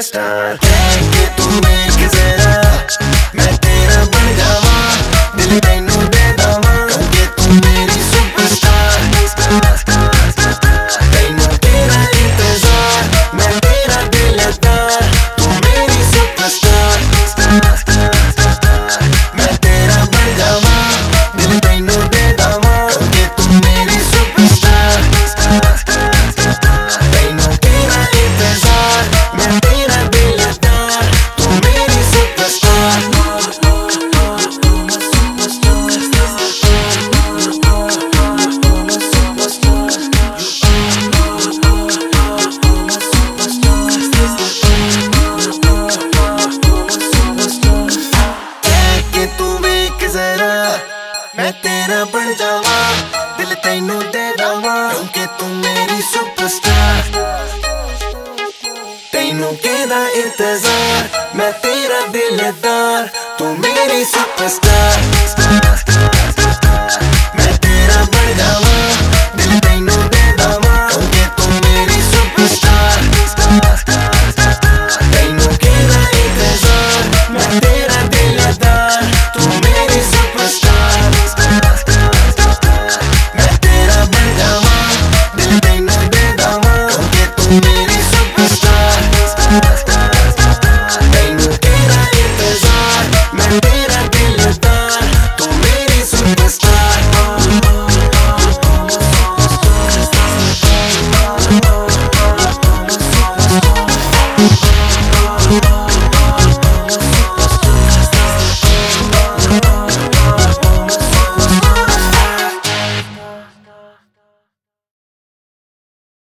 fiesta. Hey, ਦੇਵਾਂ ਦਿਲ ਤੈਨੂੰ ਦੇ ਦਵਾਂ ਕਿ ਤੂੰ ਮੇਰੀ ਸੁਪਰਸਟਾਰ ਤੈਨੂੰ ਕਿਹਦਾ ਇੰਤਜ਼ਾਰ ਮੈਂ ਤੇਰਾ ਦਿਲਦਾਰ ਤੂੰ ਮੇਰੀ ਸੁਪਰਸਟਾਰ